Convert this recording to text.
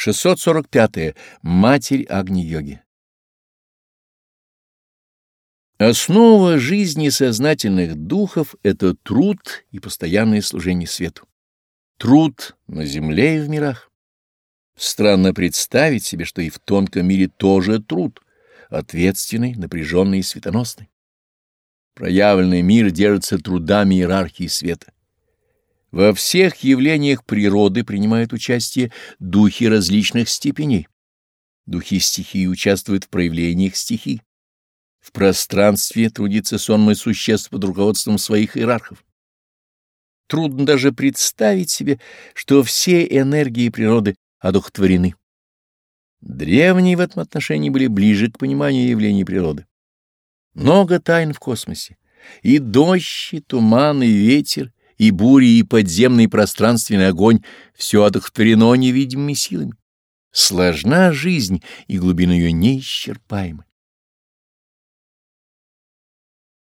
645. -е. Матерь Агни-йоги Основа жизни сознательных духов — это труд и постоянное служение свету. Труд на земле и в мирах. Странно представить себе, что и в тонком мире тоже труд, ответственный, напряженный и светоносный. Проявленный мир держится трудами иерархии света. Во всех явлениях природы принимают участие духи различных степеней. Духи стихии участвуют в проявлениях стихий. В пространстве трудится сонмы существ под руководством своих иерархов. Трудно даже представить себе, что все энергии природы одухотворены. Древние в этом отношении были ближе к пониманию явлений природы. Много тайн в космосе. И дождь, и туман, и ветер, и бури, и подземный пространственный огонь — все одухотворено невидимыми силами. Сложна жизнь, и глубина ее неисчерпаема.